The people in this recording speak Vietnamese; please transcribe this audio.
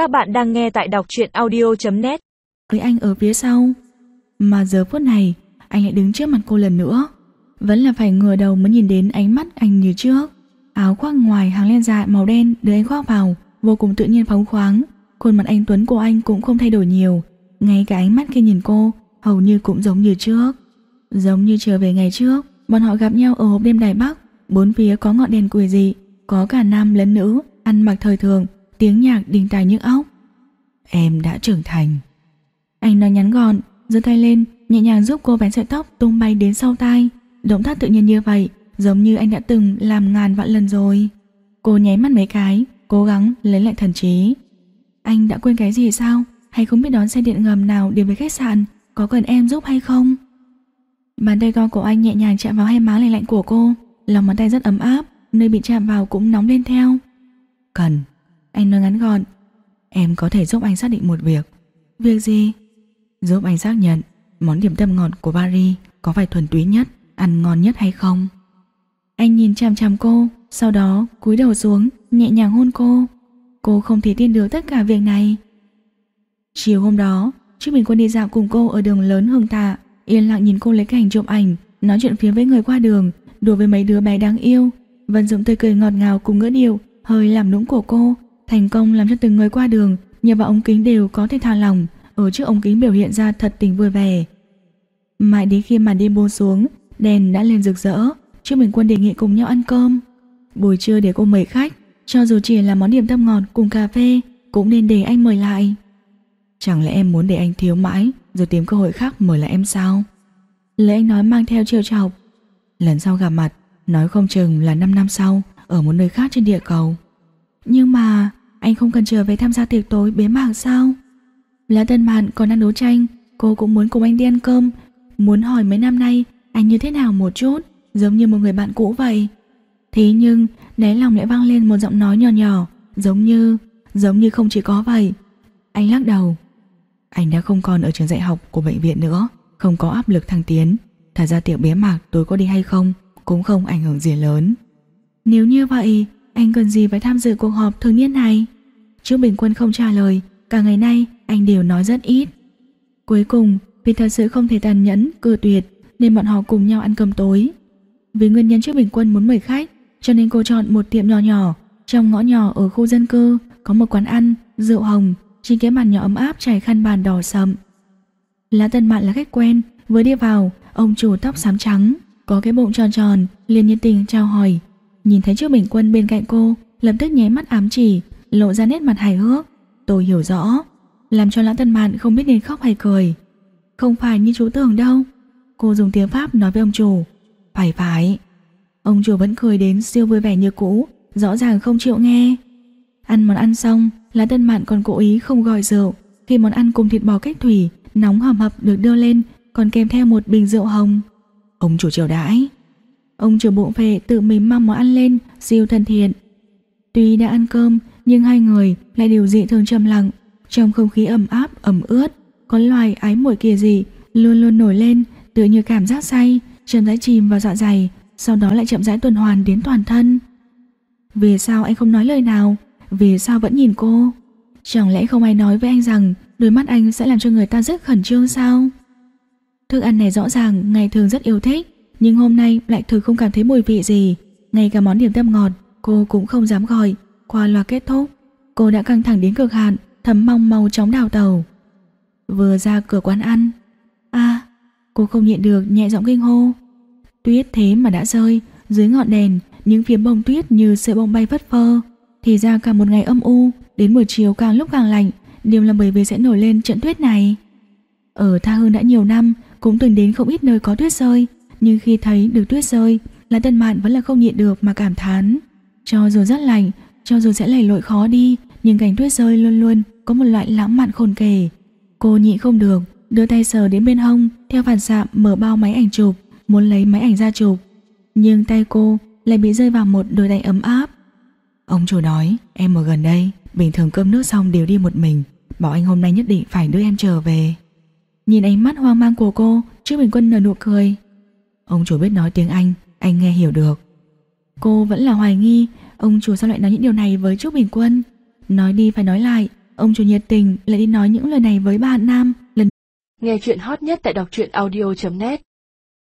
Các bạn đang nghe tại đọc truyện audio.net Với anh ở phía sau. Mà giờ phút này, Anh lại đứng trước mặt cô lần nữa. Vẫn là phải ngửa đầu mới nhìn đến ánh mắt anh như trước. Áo khoác ngoài hàng len dạ màu đen Được anh khoác vào, Vô cùng tự nhiên phóng khoáng. Khuôn mặt anh Tuấn của anh cũng không thay đổi nhiều. Ngay cả ánh mắt khi nhìn cô, Hầu như cũng giống như trước. Giống như trở về ngày trước, Bọn họ gặp nhau ở hộp đêm Đài Bắc. Bốn phía có ngọn đèn quỷ dị, Có cả nam lẫn nữ, Ăn mặc thời thường Tiếng nhạc đình tai nhức óc. Em đã trưởng thành. Anh nói nhắn gọn, giơ tay lên, Nhẹ nhàng giúp cô vén sợi tóc tung bay đến sau tai. Động tác tự nhiên như vậy, Giống như anh đã từng làm ngàn vạn lần rồi. Cô nháy mắt mấy cái, Cố gắng lấy lại thần trí. Anh đã quên cái gì sao? Hay không biết đón xe điện ngầm nào đến với khách sạn, Có cần em giúp hay không? Bàn tay to của anh nhẹ nhàng chạm vào hai má lạnh lạnh của cô. Lòng bàn tay rất ấm áp, Nơi bị chạm vào cũng nóng lên theo. Cần. Anh nói ngắn gọn Em có thể giúp anh xác định một việc. Việc gì? Giúp anh xác nhận Món điểm tâm ngọt của Paris Có phải thuần túy nhất, ăn ngon nhất hay không? Anh nhìn chằm chằm cô Sau đó cúi đầu xuống Nhẹ nhàng hôn cô. Cô không thể tin được tất cả việc này. Chiều hôm đó Trước mình quân đi dạo cùng cô ở đường lớn Hương Tạ Yên lặng nhìn cô lấy cảnh chụp ảnh Nói chuyện phía với người qua đường Đùa với mấy đứa bé đáng yêu. Vân Dụng tươi cười ngọt ngào cùng ngữ điệu Hơi làm nũng của cô Thành công làm cho từng người qua đường Nhờ vào ống kính đều có thể thả lòng Ở trước ống kính biểu hiện ra thật tình vui vẻ. Mãi đến khi màn đêm buông xuống, Đèn đã lên rực rỡ Trước bình quân đề nghị cùng nhau ăn cơm. Buổi trưa để cô mời khách, Cho dù chỉ là món điểm tâm ngọt cùng cà phê, Cũng nên để anh mời lại. Chẳng lẽ em muốn để anh thiếu mãi, Rồi tìm cơ hội khác mời lại em sao? Lời anh nói mang theo chiều chọc. Lần sau gặp mặt, Nói không chừng là 5 năm sau, Ở một nơi khác trên địa cầu. Nhưng mà anh không cần trở về tham gia tiệc tối bế mạc sao? Lá tân bạn còn đang đấu tranh, Cô cũng muốn cùng anh đi ăn cơm. Muốn hỏi mấy năm nay, Anh như thế nào một chút, Giống như một người bạn cũ vậy. Thế nhưng, đáy lòng lại vang lên một giọng nói nhỏ nhỏ, Giống như Giống như không chỉ có vậy. Anh lắc đầu. Anh đã không còn ở trường dạy học của bệnh viện nữa, Không có áp lực thăng tiến. Thật ra tiệc bế mạc tôi có đi hay không, Cũng không ảnh hưởng gì lớn. Nếu như vậy anh cần gì phải tham dự cuộc họp thường niên này? Trương Bình Quân không trả lời Cả ngày nay anh đều nói rất ít. Cuối cùng vì thật sự không thể tàn nhẫn cự tuyệt Nên bọn họ cùng nhau ăn cơm tối. Vì nguyên nhân Trương Bình Quân muốn mời khách Cho nên cô chọn một tiệm nhỏ nhỏ. Trong ngõ nhỏ ở khu dân cư Có một quán ăn, rượu hồng Trên cái bàn nhỏ ấm áp trải khăn bàn đỏ sậm. Lá Tân Mạn là khách quen Vừa đi vào Ông chủ tóc xám trắng Có cái bụng tròn tròn liền nhiệt tình chào hỏi. Nhìn thấy trước Bình Quân bên cạnh cô, Lập tức nháy mắt ám chỉ, Lộ ra nét mặt hài hước. Tôi hiểu rõ, Làm cho Lã Tân Mạn không biết nên khóc hay cười. Không phải như chú tưởng đâu. Cô dùng tiếng Pháp nói với ông chủ. Phải phải. Ông chủ vẫn cười đến siêu vui vẻ như cũ, Rõ ràng không chịu nghe. Ăn món ăn xong Lã Tân Mạn còn cố ý không gọi rượu. Khi món ăn cùng thịt bò cách thủy, Nóng hầm hập được đưa lên, còn kèm theo một bình rượu hồng. Ông chủ triều đãi. Ông chủ bụng vệ tự mình mang món ăn lên, siêu thân thiện. Tuy đã ăn cơm, nhưng hai người lại đều dị thường trầm lặng. Trong không khí ẩm áp, ẩm ướt, có loài ái muội kia gì luôn luôn nổi lên, tựa như cảm giác say, chậm rãi chìm vào dạ dày, sau đó lại chậm rãi tuần hoàn đến toàn thân. Vì sao anh không nói lời nào? Vì sao vẫn nhìn cô? Chẳng lẽ không ai nói với anh rằng đôi mắt anh sẽ làm cho người ta rất khẩn trương sao? Thức ăn này rõ ràng ngày thường rất yêu thích, nhưng hôm nay lại thực không cảm thấy mùi vị gì. Ngay cả món điểm tâm ngọt, cô cũng không dám gọi. Qua loa kết thúc, cô đã căng thẳng đến cực hạn, thấm mong mau chóng đào tàu. Vừa ra cửa quán ăn, a cô không nhịn được nhẹ giọng kinh hô. Tuyết thế mà đã rơi, dưới ngọn đèn, những phiến bông tuyết như sợi bông bay phất phơ. Thì ra cả một ngày âm u, đến buổi chiều càng lúc càng lạnh, đều là bởi vì sẽ nổi lên trận tuyết này. Ở Tha Hương đã nhiều năm, cũng từng đến không ít nơi có tuyết rơi, nhưng khi thấy được tuyết rơi, là Tân Mạn vẫn là không nhịn được mà cảm thán. Cho dù rất lạnh, cho dù sẽ lầy lội khó đi, nhưng cảnh tuyết rơi luôn luôn có một loại lãng mạn khôn kể. Cô nhịn không được, đưa tay sờ đến bên hông, theo phản xạ mở bao máy ảnh chụp, muốn lấy máy ảnh ra chụp. Nhưng tay cô lại bị rơi vào một đôi tay ấm áp. Ông chủ nói, em ở gần đây, bình thường cơm nước xong đều đi một mình, bảo anh hôm nay nhất định phải đưa em trở về. Nhìn ánh mắt hoang mang của cô Trương Bình Quân nở nụ cười Ông chủ biết nói tiếng Anh Anh nghe hiểu được. Cô vẫn là hoài nghi, Ông chủ sao lại nói những điều này với Trúc Bình Quân? Nói đi phải nói lại, ông chủ nhiệt tình lại đi nói những lời này với bà Nam. Lần Nghe chuyện hot nhất tại đọc truyện audio.net